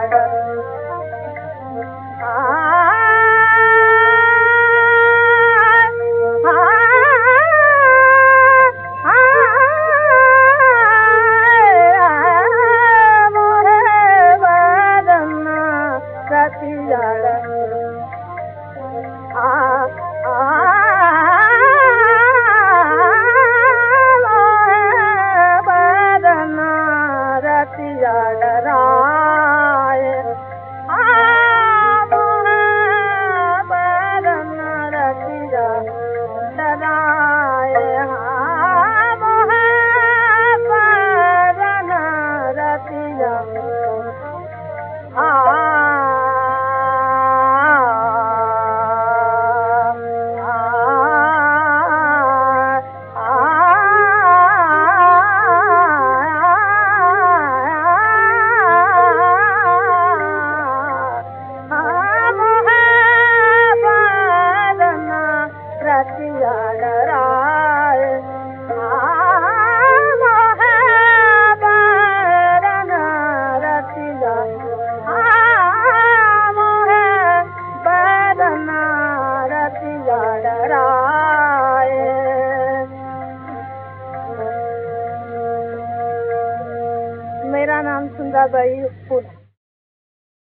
आ हा मेरा नाम सुंदराबाई